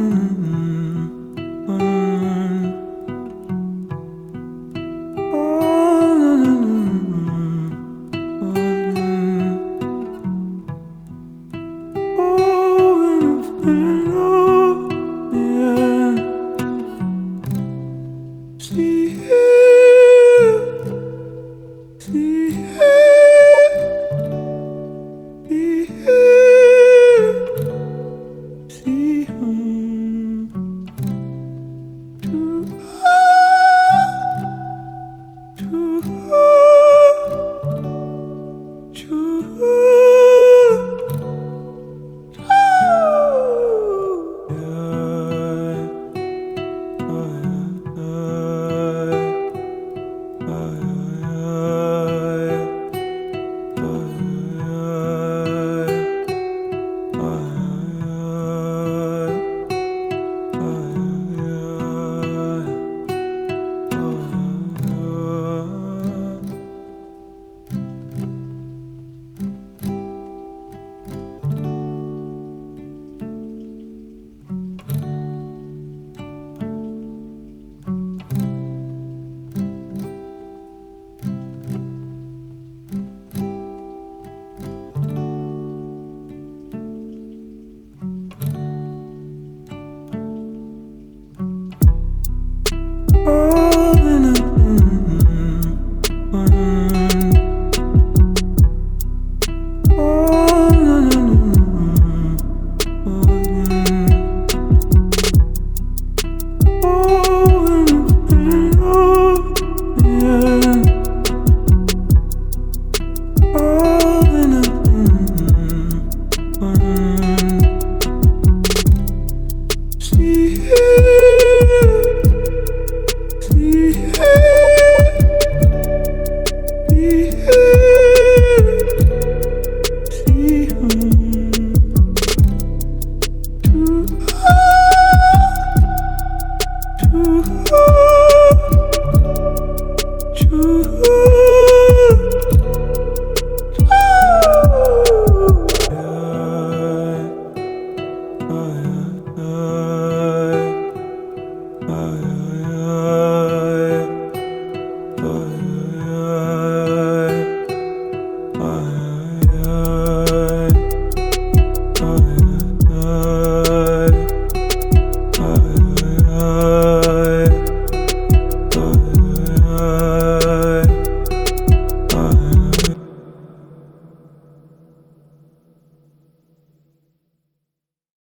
Mm-hmm. Oh, Yeah.